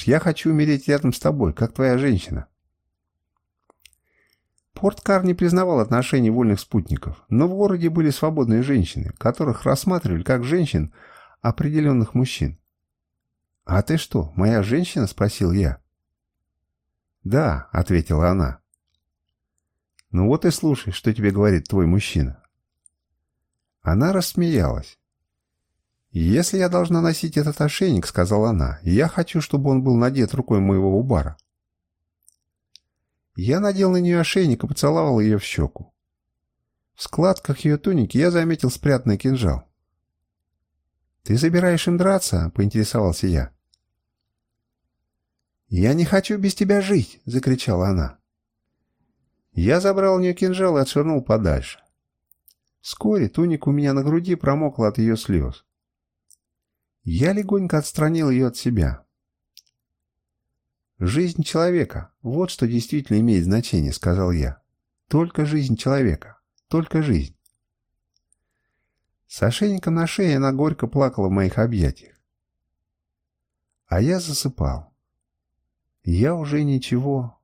хочешь? Я хочу умереть рядом с тобой, как твоя женщина». Порткар не признавал отношений вольных спутников, но в городе были свободные женщины, которых рассматривали как женщин определенных мужчин. «А ты что, моя женщина?» – спросил я. «Да», – ответила она. «Ну вот и слушай, что тебе говорит твой мужчина». Она рассмеялась. «Если я должна носить этот ошейник, — сказала она, — я хочу, чтобы он был надет рукой моего убара». Я надел на нее ошейник и поцеловал ее в щеку. В складках ее туники я заметил спрятанный кинжал. «Ты собираешь им драться?» — поинтересовался я. «Я не хочу без тебя жить!» — закричала она. Я забрал у нее кинжал и отшвырнул подальше. Вскоре туник у меня на груди промокла от ее слез. Я легонько отстранил ее от себя. «Жизнь человека — вот что действительно имеет значение», — сказал я. «Только жизнь человека. Только жизнь». С ошейником на шее она горько плакала в моих объятиях. А я засыпал. Я уже ничего...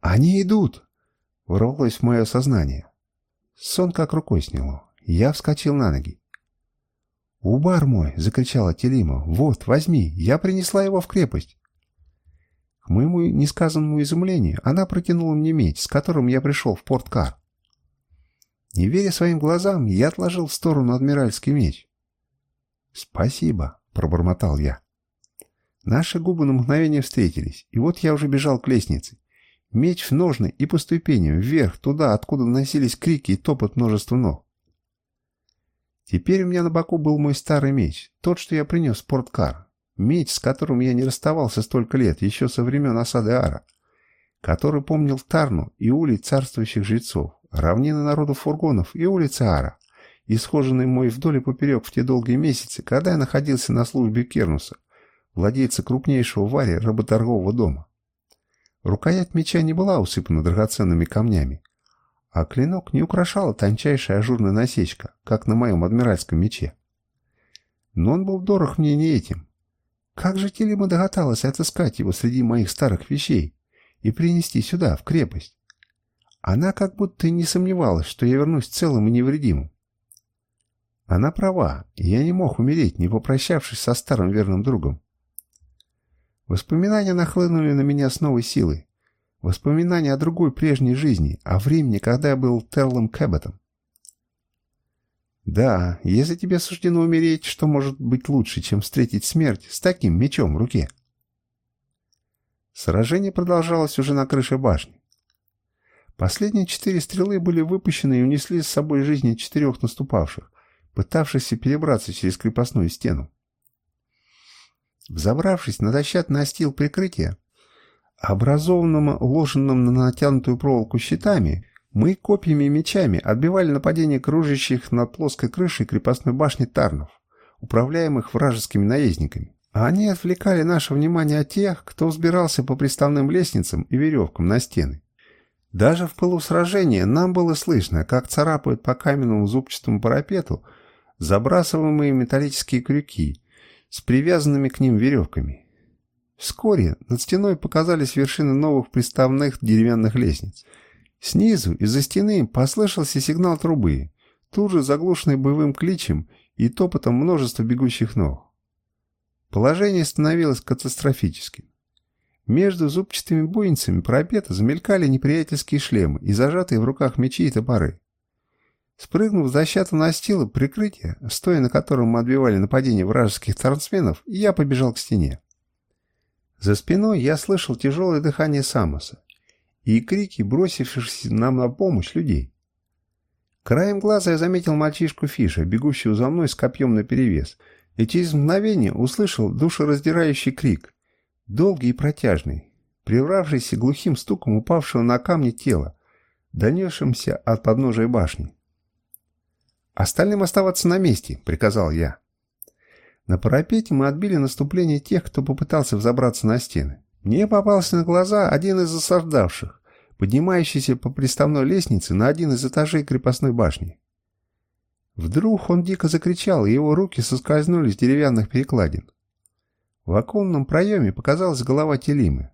«Они идут!» — ворвалось в мое сознание. Сон как рукой сняло. Я вскочил на ноги. «Убар мой!» — закричала Телима. «Вот, возьми, я принесла его в крепость!» К моему несказанному изумлению она протянула мне меч, с которым я пришел в порткар. Не веря своим глазам, я отложил в сторону адмиральский меч. «Спасибо», — пробормотал я. Наши губы на мгновение встретились, и вот я уже бежал к лестнице. Меч в ножны и по ступеням, вверх, туда, откуда доносились крики и топот множества ног. Теперь у меня на боку был мой старый меч, тот, что я принес в спорткар. Меч, с которым я не расставался столько лет, еще со времен осады Ара, который помнил Тарну и улиц царствующих жрецов, равнины народов фургонов и улицы Ара, исхоженный мой вдоль и поперек в те долгие месяцы, когда я находился на службе Кернуса, владельца крупнейшего в Аре работоргового дома. Рукоять меча не была усыпана драгоценными камнями, а клинок не украшала тончайшая ажурная насечка, как на моем адмиральском мече. Но он был дорог мне не этим. Как же Телема догадалась отыскать его среди моих старых вещей и принести сюда, в крепость? Она как будто не сомневалась, что я вернусь целым и невредимым. Она права, я не мог умереть, не попрощавшись со старым верным другом. Воспоминания нахлынули на меня с новой силой. Воспоминания о другой прежней жизни, о времени, когда я был Терлом Кэбботом. Да, если тебе суждено умереть, что может быть лучше, чем встретить смерть с таким мечом в руке? Сражение продолжалось уже на крыше башни. Последние четыре стрелы были выпущены и унесли с собой жизни четырех наступавших, пытавшихся перебраться через крепостную стену. Взобравшись на дощатый настил прикрытия, образованным ложенным на натянутую проволоку щитами, мы копьями и мечами отбивали нападение кружащих над плоской крышей крепостной башни Тарнов, управляемых вражескими наездниками. Они отвлекали наше внимание от тех, кто взбирался по приставным лестницам и веревкам на стены. Даже в пылу сражения нам было слышно, как царапают по каменному зубчатому парапету забрасываемые металлические крюки, с привязанными к ним веревками. Вскоре над стеной показались вершины новых приставных деревянных лестниц. Снизу, из-за стены, послышался сигнал трубы, тут же заглушенный боевым кличем и топотом множества бегущих ног. Положение становилось катастрофическим. Между зубчатыми буйницами парапета замелькали неприятельские шлемы и зажатые в руках мечи и топоры. Спрыгнув с дощатого настила прикрытия, стоя на котором мы отбивали нападение вражеских трансменов, я побежал к стене. За спиной я слышал тяжелое дыхание Самоса и крики, бросившихся нам на помощь людей. Краем глаза я заметил мальчишку Фиша, бегущего за мной с копьем наперевес, и через мгновение услышал душераздирающий крик, долгий и протяжный, прервавшийся глухим стуком упавшего на камни тела, донесшимся от подножия башни. «Остальным оставаться на месте», — приказал я. На парапете мы отбили наступление тех, кто попытался взобраться на стены. Мне попался на глаза один из осаждавших, поднимающийся по приставной лестнице на один из этажей крепостной башни. Вдруг он дико закричал, и его руки соскользнули с деревянных перекладин. В оконном проеме показалась голова Телимы.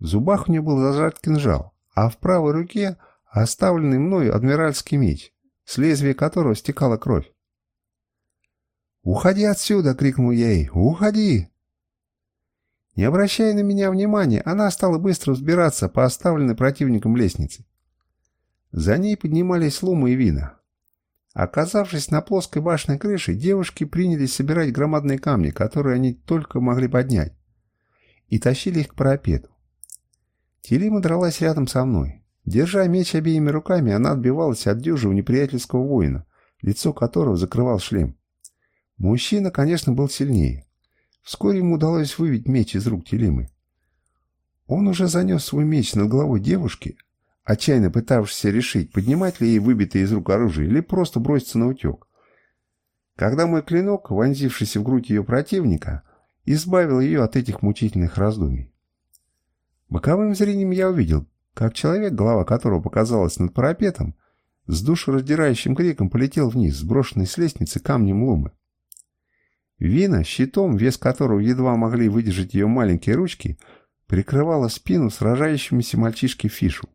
В зубах у нее был зажат кинжал, а в правой руке оставленный мною адмиральский меч, с лезвия которого стекала кровь. «Уходи отсюда!» — крикнул я ей. «Уходи!» Не обращая на меня внимания, она стала быстро взбираться по оставленной противником лестнице. За ней поднимались лумы и вина. Оказавшись на плоской башенной крыше, девушки принялись собирать громадные камни, которые они только могли поднять, и тащили их к парапету. Телима дралась рядом со мной. Держа меч обеими руками, она отбивалась от дюжи неприятельского воина, лицо которого закрывал шлем. Мужчина, конечно, был сильнее. Вскоре ему удалось выбить меч из рук Телимы. Он уже занес свой меч над головой девушки, отчаянно пытавшийся решить, поднимать ли ей выбитое из рук оружие или просто броситься на утек. Когда мой клинок, вонзившийся в грудь ее противника, избавил ее от этих мучительных раздумий. Боковым зрением я увидел, как человек, голова которого показалась над парапетом, с душераздирающим криком полетел вниз, сброшенный с лестницы камнем лумы. Вина, щитом, вес которого едва могли выдержать ее маленькие ручки, прикрывала спину сражающемуся мальчишке Фишу.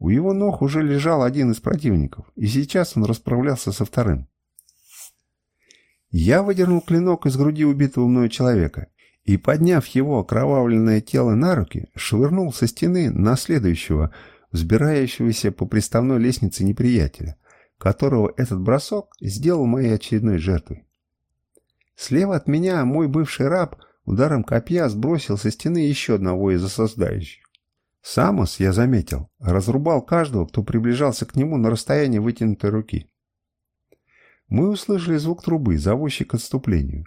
У его ног уже лежал один из противников, и сейчас он расправлялся со вторым. Я выдернул клинок из груди убитого мною человека и, подняв его окровавленное тело на руки, швырнул со стены на следующего, взбирающегося по приставной лестнице неприятеля, которого этот бросок сделал моей очередной жертвой. Слева от меня мой бывший раб ударом копья сбросил со стены еще одного из осаждающих. Самос, я заметил, разрубал каждого, кто приближался к нему на расстоянии вытянутой руки. Мы услышали звук трубы, зовущей к отступлению.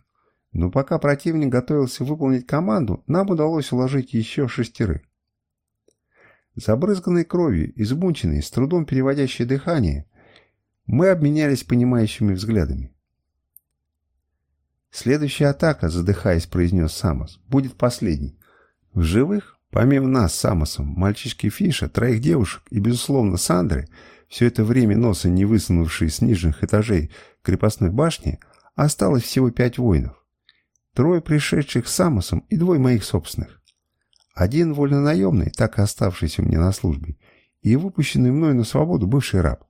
Но пока противник готовился выполнить команду, нам удалось уложить еще шестерых. Забрызганный кровью, измученный, с трудом переводящий дыхание, мы обменялись понимающими взглядами. «Следующая атака», — задыхаясь, произнес Самос, — «будет последней. В живых Помимо нас с Амосом, мальчишки Фиша, троих девушек и, безусловно, Сандры, все это время носа не высунувшие с нижних этажей крепостной башни, осталось всего пять воинов. Трое пришедших с Амосом и двое моих собственных. Один вольнонаемный, так и оставшийся мне на службе, и выпущенный мной на свободу бывший раб.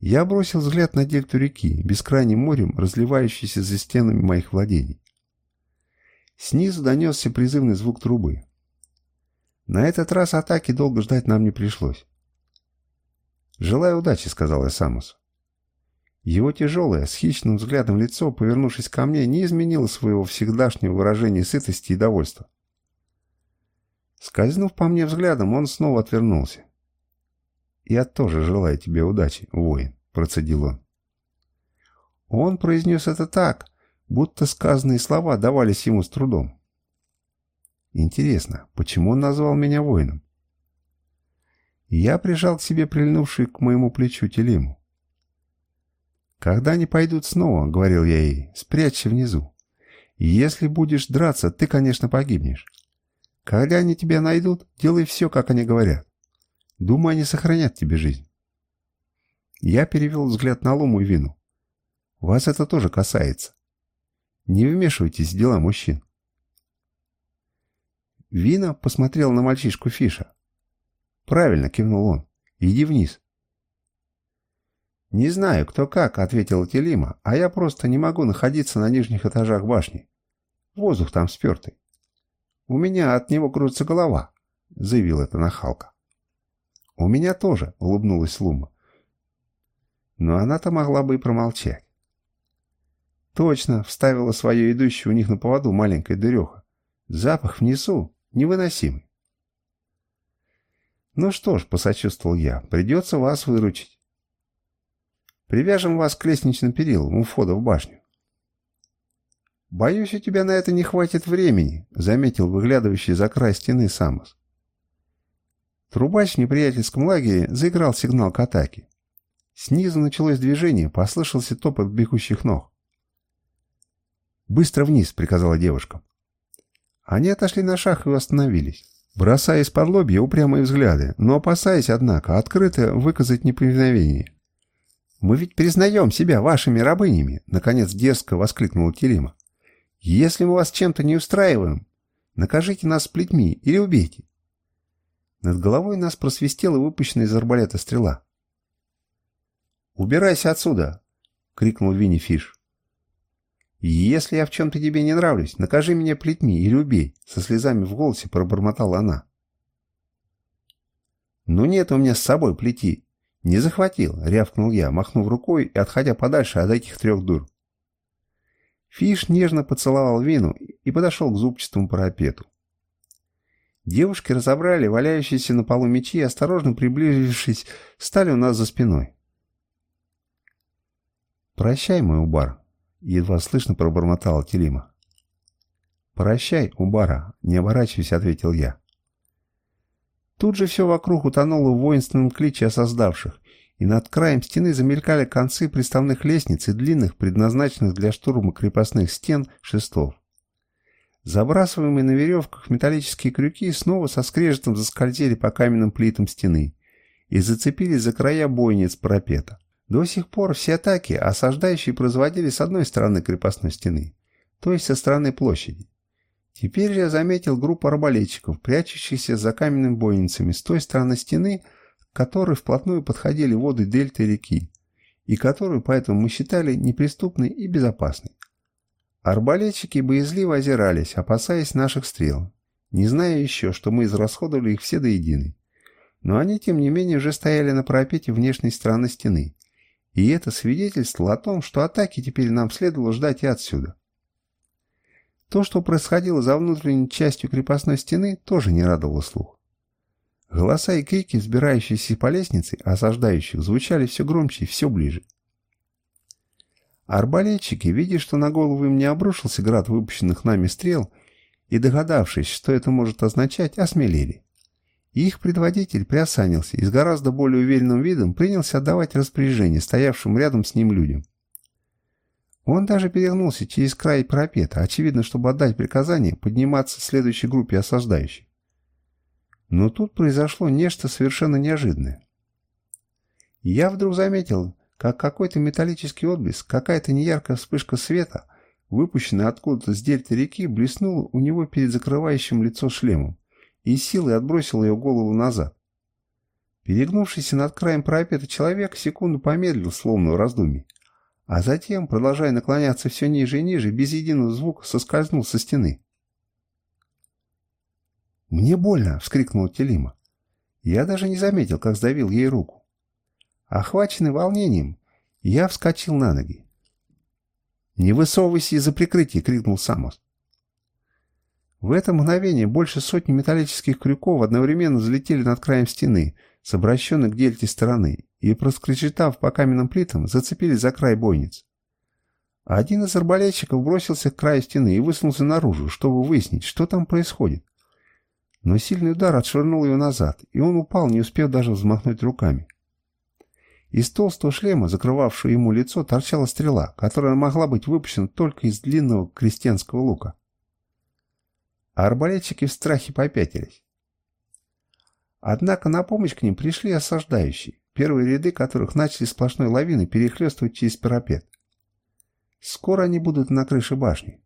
Я бросил взгляд на дельту реки, бескрайним морем, разливающейся за стенами моих владений. Снизу донесся призывный звук трубы. На этот раз атаки долго ждать нам не пришлось. «Желаю удачи», — сказал я Самусу. Его тяжелое, с хищным взглядом лицо, повернувшись ко мне, не изменило своего всегдашнего выражения сытости и довольства. Скользнув по мне взглядом, он снова отвернулся. «Я тоже желаю тебе удачи, воин», — процедил он. Он произнес это так, будто сказанные слова давались ему с трудом. Интересно, почему он назвал меня воином? Я прижал к себе прильнувший к моему плечу телиму. «Когда они пойдут снова, — говорил я ей, — спрячься внизу. Если будешь драться, ты, конечно, погибнешь. Когда они тебя найдут, делай все, как они говорят. Думаю, они сохранят тебе жизнь». Я перевел взгляд на Луму и Вину. «Вас это тоже касается. Не вмешивайтесь в дела мужчин. Вина посмотрел на мальчишку Фиша. «Правильно», — кивнул он. «Иди вниз». «Не знаю, кто как», — ответила Телима, «а я просто не могу находиться на нижних этажах башни. Воздух там спертый. У меня от него крутится голова», — заявил это нахалка. «У меня тоже», — улыбнулась Лума. Но она-то могла бы и промолчать. Точно, вставила свою идущую у них на поводу маленькая дыреха. Запах внизу, Невыносимый. «Ну что ж», — посочувствовал я, — «придется вас выручить. Привяжем вас к лестничным перилам у входа в башню». «Боюсь, у тебя на это не хватит времени», — заметил выглядывающий за край стены Самос. Трубач в неприятельском лагере заиграл сигнал к атаке. Снизу началось движение, послышался топот бегущих ног. «Быстро вниз», — приказала девушка. Они отошли на шаг и остановились, бросая из-под лобья упрямые взгляды, но опасаясь, однако, открыто выказать неповиновение. «Мы ведь признаем себя вашими рабынями!» — наконец дерзко воскликнула Телима. Если мы вас чем-то не устраиваем, накажите нас плетьми или убейте. Над головой нас просвистела выпущенная из арбалета стрела. «Убирайся отсюда!» — крикнул Винни Фиш. «Если я в чем-то тебе не нравлюсь, накажи меня плетьми или убей!» — со слезами в голосе пробормотала она. «Ну нет у меня с собой плети!» «Не захватил!» — рявкнул я, махнув рукой и отходя подальше от этих трех дур. Фиш нежно поцеловал Вину и подошел к зубчатому парапету. Девушки разобрали валяющиеся на полу мечи и, осторожно приблизившись, стали у нас за спиной. «Прощай, мой Убар», — едва слышно пробормотала Телима. «Прощай, Убара», — не оборачиваясь, ответил я. Тут же все вокруг утонуло в воинственном кличе осоздавших, и над краем стены замелькали концы приставных лестниц и длинных, предназначенных для штурма крепостных стен, шестов. Забрасываемые на веревках металлические крюки снова со скрежетом заскользили по каменным плитам стены и зацепились за края бойниц парапета. До сих пор все атаки осаждающие производили с одной стороны крепостной стены, то есть со стороны площади. Теперь я заметил группу арбалетчиков, прячущихся за каменными бойницами с той стороны стены, к которой вплотную подходили воды дельты реки, и которую поэтому мы считали неприступной и безопасной. Арбалетчики боязливо озирались, опасаясь наших стрел, не зная еще, что мы израсходовали их все до единой. Но они, тем не менее, уже стояли на парапете внешней стороны стены. И это свидетельствовало о том, что атаки теперь нам следовало ждать и отсюда. То, что происходило за внутренней частью крепостной стены, тоже не радовало слух. Голоса и крики, взбирающиеся по лестнице, осаждающих, звучали все громче и все ближе. Арбалетчики, видя, что на голову им не обрушился град выпущенных нами стрел, и догадавшись, что это может означать, осмелели. Их предводитель приосанился и с гораздо более уверенным видом принялся отдавать распоряжение стоявшим рядом с ним людям. Он даже перегнулся через край парапета, очевидно, чтобы отдать приказание подниматься следующей группе осаждающих. Но тут произошло нечто совершенно неожиданное. Я вдруг заметил, как какой-то металлический отблеск, какая-то неяркая вспышка света, выпущенная откуда-то с дельты реки, блеснула у него перед закрывающим лицо шлемом и силой отбросила ее голову назад. Перегнувшийся над краем парапета человек секунду помедлил, словно в раздумье. А затем, продолжая наклоняться все ниже и ниже, без единого звука соскользнул со стены. «Мне больно!» — вскрикнула Телима. Я даже не заметил, как сдавил ей руку. Охваченный волнением, я вскочил на ноги. «Не высовывайся из-за прикрытия!» — крикнул Самос. В это мгновение больше сотни металлических крюков одновременно взлетели над краем стены, с обращенной к дельте стороны, и, проскрежетав по каменным плитам, зацепились за край бойниц. Один из арбалетчиков бросился к краю стены и высунулся наружу, чтобы выяснить, что там происходит. Но сильный удар отшвырнул его назад, и он упал, не успев даже взмахнуть руками. Из толстого шлема, закрывавшего ему лицо, торчала стрела, которая могла быть выпущена только из длинного крестьянского лука. А арбалетчики в страхе попятились. Однако на помощь к ним пришли осаждающие первые ряды которых начали сплошной лавиной перехлестывать через парапет. Скоро они будут на крыше башни.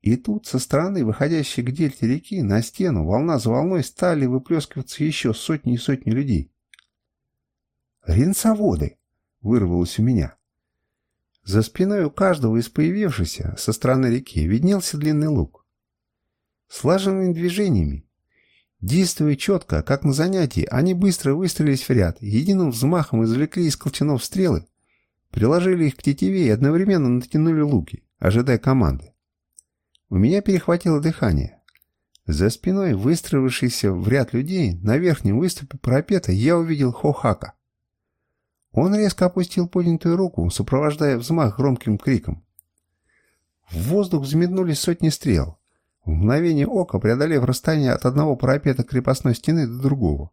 И тут, со стороны, выходящей к дельте реки, на стену, волна за волной стали выплескиваться еще сотни и сотни людей. «Ренцоводы!» — вырвалось у меня. За спиной у каждого из появившихся со стороны реки виднелся длинный лук. Слаженными движениями, Действуя четко, как на занятии, они быстро выстроились в ряд, единым взмахом извлекли из колчанов стрелы, приложили их к тетиве и одновременно натянули луки, ожидая команды. У меня перехватило дыхание. За спиной выстроившихся в ряд людей на верхнем выступе парапета я увидел Хохака. Он резко опустил поднятую руку, сопровождая взмах громким криком. В воздух взметнулись сотни стрел. В мгновение ока преодолев расстояние от одного парапета крепостной стены до другого.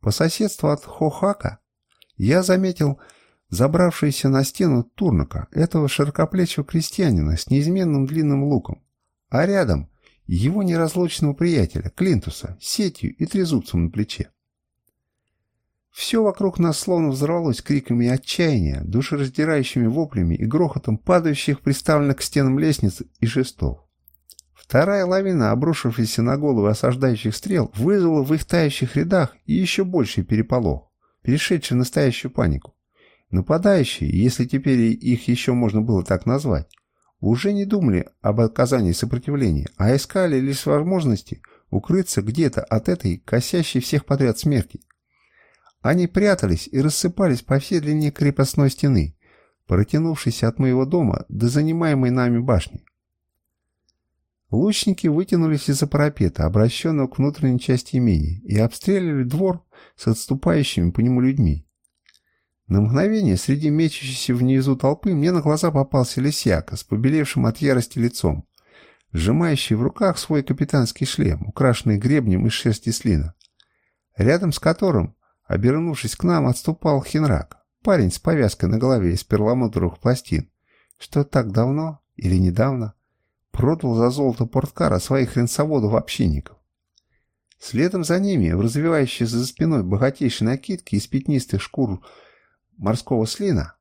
По соседству от Хохака я заметил забравшийся на стену Турнака, этого широкоплечего крестьянина с неизменным длинным луком, а рядом его неразлучного приятеля, Клинтуса, с сетью и трезубцем на плече. Все вокруг нас словно взорвалось криками отчаяния, душераздирающими воплями и грохотом падающих приставленных к стенам лестниц и шестов. Вторая лавина, обрушившаяся на головы осаждающих стрел, вызвала в их тающих рядах еще больший переполох, перешедший в настоящую панику. Нападающие, если теперь их еще можно было так назвать, уже не думали об оказании сопротивления, а искали лишь возможности укрыться где-то от этой косящей всех подряд смерти. Они прятались и рассыпались по всей длине крепостной стены, протянувшейся от моего дома до занимаемой нами башни. Лучники вытянулись из-за парапета, обращенного к внутренней части имения, и обстреливали двор с отступающими по нему людьми. На мгновение среди мечущейся внизу толпы мне на глаза попался лисяка с побелевшим от ярости лицом, сжимающий в руках свой капитанский шлем, украшенный гребнем из шерсти слина, рядом с которым, обернувшись к нам, отступал Хинрак, парень с повязкой на голове из перламутровых пластин, что так давно или недавно продал за золото порткара своих ренсоводов-общинников. Следом за ними, в развивающейся за спиной богатейшей накидке из пятнистых шкур морского слина,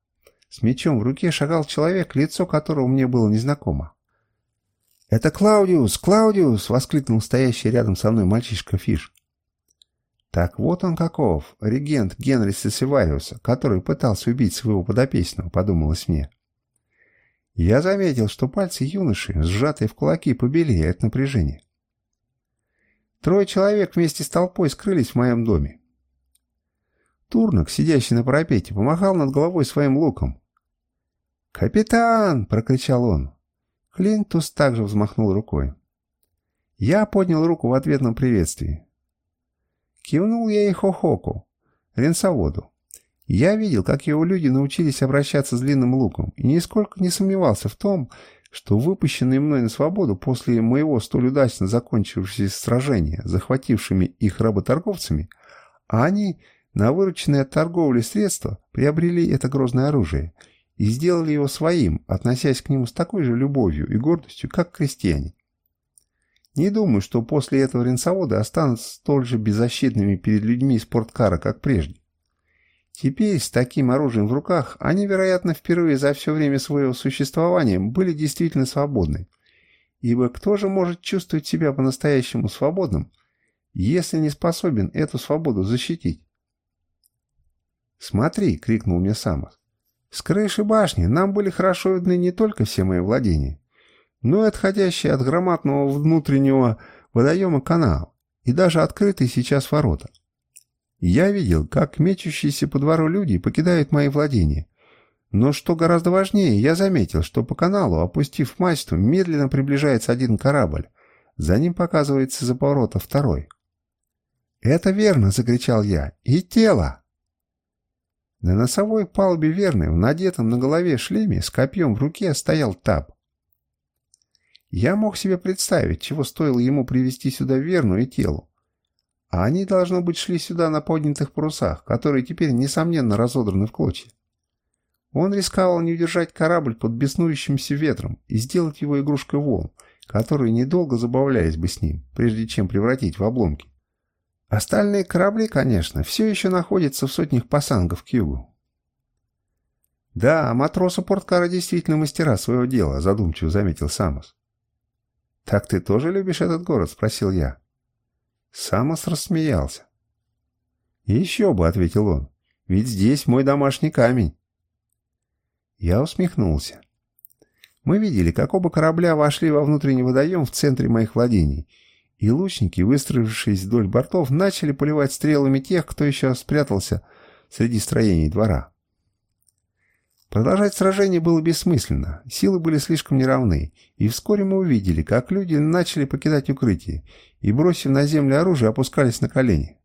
с мечом в руке шагал человек, лицо которого мне было незнакомо. «Это Клаудиус! Клаудиус!» — воскликнул стоящий рядом со мной мальчишка Фиш. Так вот он каков, регент Генри Сесивариуса, который пытался убить своего подопечного, подумалось мне. Я заметил, что пальцы юноши, сжатые в кулаки, побелели от напряжения. Трое человек вместе с толпой скрылись в моем доме. Турнок, сидящий на парапете, помахал над головой своим луком. «Капитан!» — прокричал он. Клинтус также взмахнул рукой. Я поднял руку в ответном приветствии. Кивнул я и Хохоку, ренсоводу. Я видел, как его люди научились обращаться с длинным луком, и нисколько не сомневался в том, что выпущенные мной на свободу после моего столь удачно закончившегося сражения, захватившими их работорговцами, они на вырученные от торговли средства приобрели это грозное оружие и сделали его своим, относясь к нему с такой же любовью и гордостью, как крестьяне. Не думаю, что после этого ренсоводы останутся столь же беззащитными перед людьми спорткара, как прежде. Теперь, с таким оружием в руках, они, вероятно, впервые за все время своего существования были действительно свободны. Ибо кто же может чувствовать себя по-настоящему свободным, если не способен эту свободу защитить? «Смотри!» — крикнул мне Самос. «С крыши башни нам были хорошо видны не только все мои владения, но и отходящие от громадного внутреннего водоема канал, и даже открытые сейчас ворота. Я видел, как мечущиеся по двору люди покидают мои владения. Но что гораздо важнее, я заметил, что по каналу, опустив мачту, медленно приближается один корабль. За ним показывается за поворота второй. «Это верно!» — закричал я. «И тело!» На носовой палубе верны, в надетом на голове шлеме, с копьем в руке, стоял таб. Я мог себе представить, чего стоило ему привести сюда верну и телу. А они, должно быть, шли сюда на поднятых парусах, которые теперь, несомненно, разодраны в клочья. Он рисковал не удержать корабль под беснующимся ветром и сделать его игрушкой волн, которые недолго забавлялись бы с ним, прежде чем превратить в обломки. Остальные корабли, конечно, все еще находятся в сотнях пасангов к югу. «Да, матросы порткара действительно мастера своего дела», — задумчиво заметил Самос. «Так ты тоже любишь этот город?» — спросил я. Самос рассмеялся. «Еще бы», — ответил он, — «ведь здесь мой домашний камень». Я усмехнулся. Мы видели, как оба корабля вошли во внутренний водоем в центре моих владений — и лучники, выстроившись вдоль бортов, начали поливать стрелами тех, кто еще спрятался среди строений двора. Продолжать сражение было бессмысленно, силы были слишком неравны, и вскоре мы увидели, как люди начали покидать укрытие и, бросив на землю оружие, опускались на колени.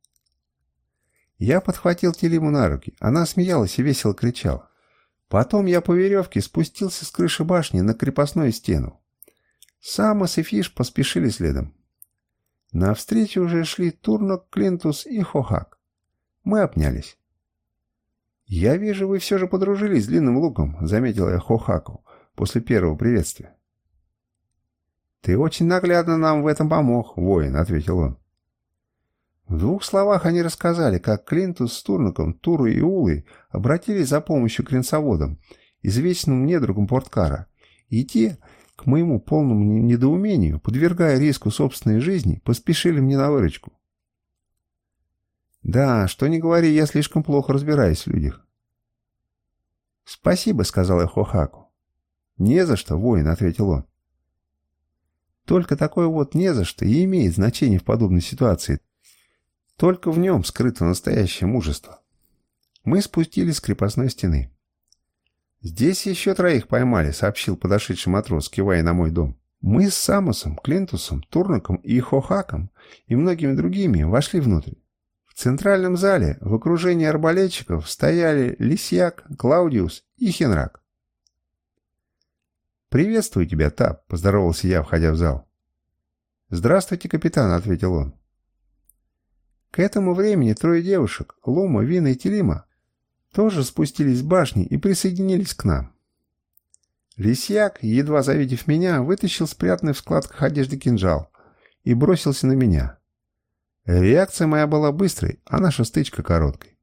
Я подхватил Телиму на руки, она смеялась и весело кричала. Потом я по веревке спустился с крыши башни на крепостную стену. Самос и Фиш поспешили следом. На встречу уже шли Турнок, Клинтус и Хохак. Мы обнялись. «Я вижу, вы все же подружились с длинным луком», — заметил я Хохаку после первого приветствия. «Ты очень наглядно нам в этом помог, воин», — ответил он. В двух словах они рассказали, как Клинтус с Турнаком, Турой и Улой обратились за помощью к ренсоводам, извечным недругам Порткара, и те, к моему полному недоумению, подвергая риску собственной жизни, поспешили мне на выручку. Да, что не говори, я слишком плохо разбираюсь в людях. «Спасибо», — сказал я Хохаку. «Не за что, воин», — ответил он. Только такое вот «не за что» и имеет значение в подобной ситуации. Только в нем скрыто настоящее мужество. Мы спустились с крепостной стены. «Здесь еще троих поймали», — сообщил подошедший матрос, кивая на мой дом. Мы с Самусом, Клинтусом, Турнаком и Хохаком и многими другими вошли внутрь. В центральном зале в окружении арбалетчиков стояли Лисьяк, Клаудиус и Хенрак. «Приветствую тебя, Тап», — поздоровался я, входя в зал. «Здравствуйте, капитан», — ответил он. К этому времени трое девушек, Лума, Вина и Телима, тоже спустились с башни и присоединились к нам. Лисьяк, едва завидев меня, вытащил спрятанный в складках одежды кинжал и бросился на меня. Реакция моя была быстрой, а наша стычка короткой.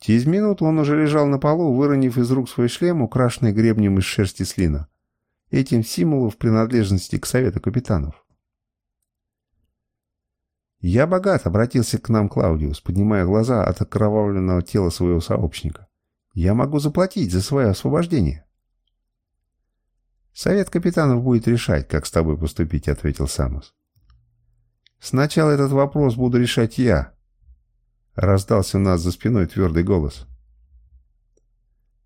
Через минуту он уже лежал на полу, выронив из рук свой шлем, украшенный гребнем из шерсти слина этим символов принадлежности к совету капитанов. «Я богат», — обратился к нам Клаудиус, поднимая глаза от окровавленного тела своего сообщника. «Я могу заплатить за свое освобождение». «Совет капитанов будет решать, как с тобой поступить», — ответил Самос. «Сначала этот вопрос буду решать я», — раздался у нас за спиной твердый голос.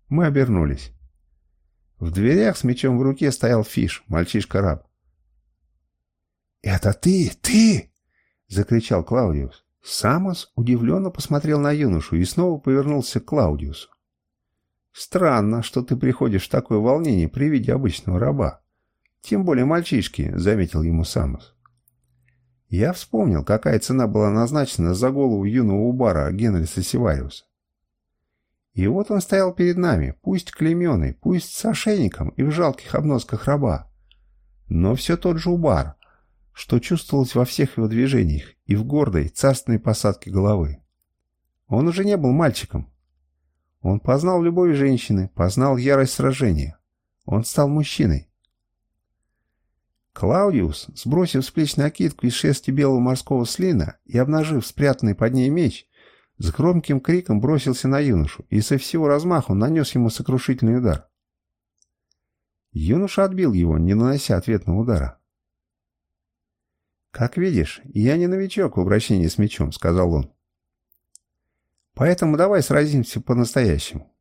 Мы обернулись. В дверях с мечом в руке стоял Фиш, мальчишка-раб. «Это ты! Ты!» — закричал Клаудиус. Самос удивленно посмотрел на юношу и снова повернулся к Клаудиусу. «Странно, что ты приходишь в такое волнение при виде обычного раба. Тем более мальчишки», — заметил ему Самос. Я вспомнил, какая цена была назначена за голову юного убара Генриса Севариуса. И вот он стоял перед нами, пусть клеменный, пусть с ошейником и в жалких обносках раба. Но все тот же Убар, что чувствовалось во всех его движениях и в гордой, царственной посадке головы. Он уже не был мальчиком. Он познал любовь женщины, познал ярость сражения. Он стал мужчиной. Клаудиус, сбросив с плеч накидку из шерсти белого морского слина и обнажив спрятанный под ней меч, с громким криком бросился на юношу и со всего размаху нанес ему сокрушительный удар. Юноша отбил его, не нанося ответного удара. «Как видишь, я не новичок в обращении с мечом», — сказал он. «Поэтому давай сразимся по-настоящему».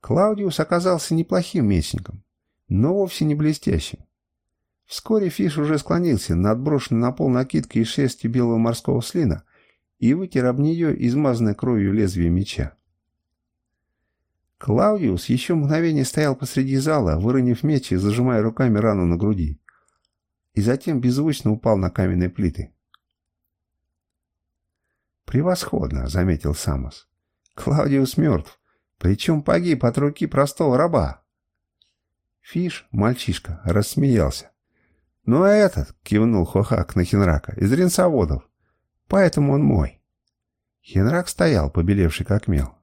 Клаудиус оказался неплохим мечником, но вовсе не блестящим. Вскоре Фиш уже склонился над брошенной на пол накидкой из шерсти белого морского слина и вытер об нее измазанное кровью лезвие меча. Клаудиус еще мгновение стоял посреди зала, выронив меч и зажимая руками рану на груди, и затем беззвучно упал на каменные плиты. «Превосходно», — заметил Самос. «Клаудиус мертв, причем погиб от руки простого раба». Фиш, мальчишка, рассмеялся. «Ну а этот», — кивнул Хохак на Хенрака, — «из ренсоводов. Поэтому он мой. Хенрак стоял, побелевший как мел.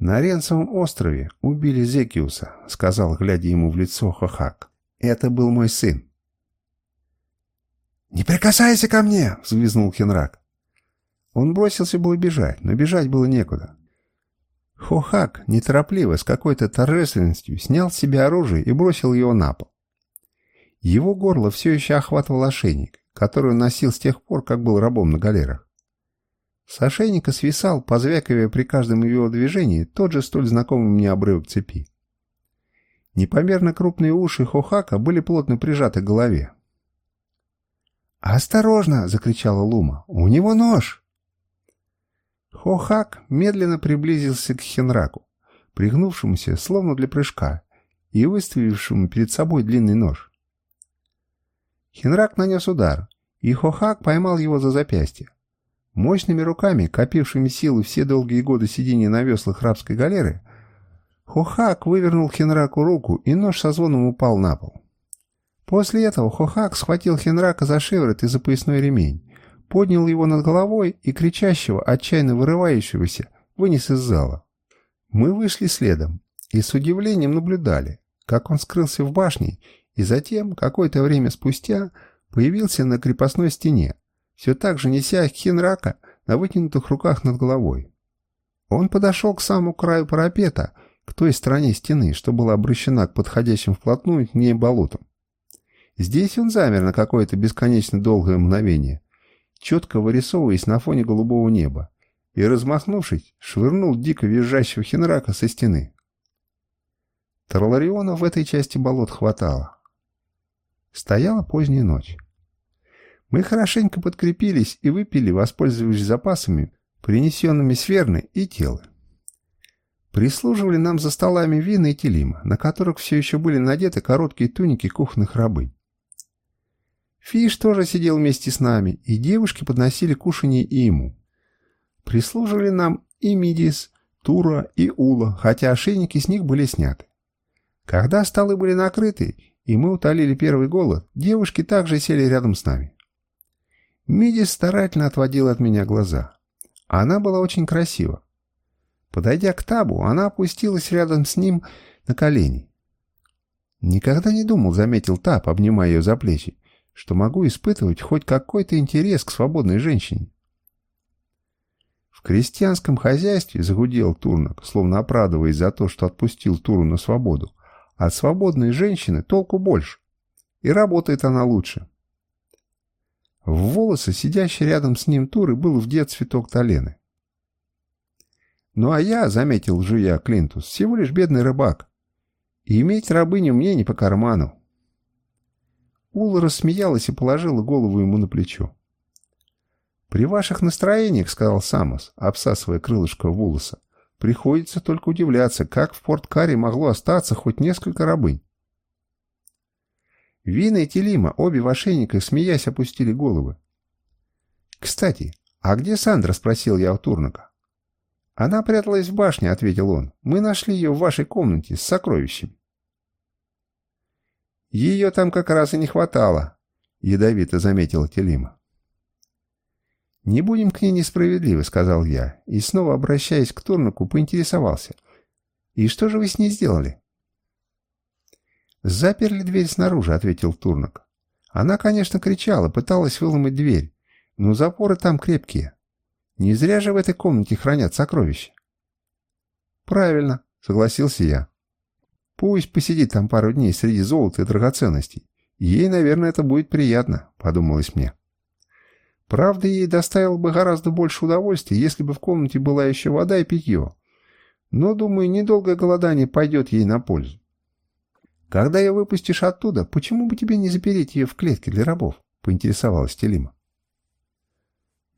«На Ренцевом острове убили Зекиуса», — сказал, глядя ему в лицо Хохак. «Это был мой сын». «Не прикасайся ко мне!» — взвизнул Хенрак. Он бросился было бежать, но бежать было некуда. Хохак неторопливо, с какой-то торжественностью, снял с себя оружие и бросил его на пол. Его горло все еще охватывал ошейник, который он носил с тех пор, как был рабом на галерах. С ошейника свисал, позвякивая при каждом его движении, тот же столь знакомый мне обрывок цепи. Непомерно крупные уши Хохака были плотно прижаты к голове. «Осторожно!» — закричала Лума. «У него нож!» Хохак медленно приблизился к Хенраку, пригнувшемуся, словно для прыжка, и выставившему перед собой длинный нож. Хенрак нанес удар, и Хохак поймал его за запястье. Мощными руками, копившими силы все долгие годы сидения на веслах рабской галеры, Хохак вывернул Хенраку руку, и нож со звоном упал на пол. После этого Хохак схватил Хенрака за шиворот и за поясной ремень, поднял его над головой и кричащего, отчаянно вырывающегося, вынес из зала. Мы вышли следом и с удивлением наблюдали, как он скрылся в башне и затем, какое-то время спустя, появился на крепостной стене, все так же неся Хенрака на вытянутых руках над головой. Он подошел к самому краю парапета, к той стороне стены, что была обращена к подходящим вплотную к ней болотам. Здесь он замер на какое-то бесконечно долгое мгновение, четко вырисовываясь на фоне голубого неба, и, размахнувшись, швырнул дико визжащего Хенрака со стены. Тарлариона в этой части болот хватало. Стояла поздняя ночь. Мы хорошенько подкрепились и выпили, воспользовавшись запасами, принесенными с Верны и Телы. Прислуживали нам за столами Вина и Телима, на которых все еще были надеты короткие туники кухонных рабынь. Фиш тоже сидел вместе с нами, и девушки подносили кушанье ему. Прислуживали нам и Мидис, Тура и Ула, хотя ошейники с них были сняты. Когда столы были накрыты, и мы утолили первый голод, девушки также сели рядом с нами. Мидис старательно отводила от меня глаза. Она была очень красива. Подойдя к табу, она опустилась рядом с ним на колени. «Никогда не думал», — заметил таб, обнимая ее за плечи, что могу испытывать хоть какой-то интерес к свободной женщине. В крестьянском хозяйстве загудел Турнок, словно оправдываясь за то, что отпустил Туру на свободу. От свободной женщины толку больше. И работает она лучше. В волосы, сидящий рядом с ним Туры, был вдет цветок талены. «Ну а я, — заметил жуя Клинтус, — всего лишь бедный рыбак. И иметь рабыню мне не по карману. Ула рассмеялась и положила голову ему на плечо. «При ваших настроениях, — сказал Самос, обсасывая крылышко волоса, — приходится только удивляться, как в Порт-Каре могло остаться хоть несколько рабынь. Вина и Телима, обе в ошейниках, смеясь, опустили головы. «Кстати, а где Сандра?» — спросил я у Турнака. «Она пряталась в башне», — ответил он. «Мы нашли ее в вашей комнате с сокровищами». «Ее там как раз и не хватало», — ядовито заметила Телима. «Не будем к ней несправедливы», — сказал я, и, снова обращаясь к Турнаку, поинтересовался. «И что же вы с ней сделали?» «Заперли дверь снаружи», — ответил Турнак. «Она, конечно, кричала, пыталась выломать дверь, но запоры там крепкие. Не зря же в этой комнате хранят сокровища». «Правильно», — согласился я. Пусть посидит там пару дней среди золота и драгоценностей. Ей, наверное, это будет приятно, подумалось мне. Правда, ей доставило бы гораздо больше удовольствия, если бы в комнате была еще вода и питье. Но, думаю, недолгое голодание пойдет ей на пользу. Когда ее выпустишь оттуда, почему бы тебе не запереть ее в клетке для рабов? Поинтересовалась Телима.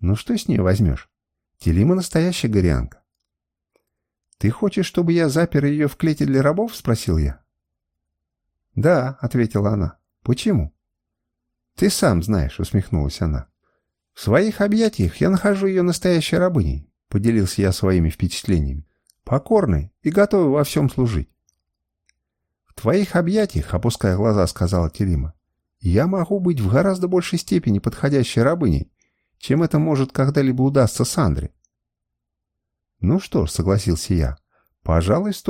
Ну что с нее возьмешь? Телима настоящая горянка. «Ты хочешь, чтобы я запер ее в клете для рабов?» — спросил я. «Да», — ответила она. «Почему?» «Ты сам знаешь», — усмехнулась она. «В своих объятиях я нахожу ее настоящей рабыней», — поделился я своими впечатлениями. «Покорной и готовой во всем служить». «В твоих объятиях», — опуская глаза, сказала Телима, «я могу быть в гораздо большей степени подходящей рабыней, чем это может когда-либо удастся Сандре. «Ну что ж», — согласился я, — «пожалуй, стоит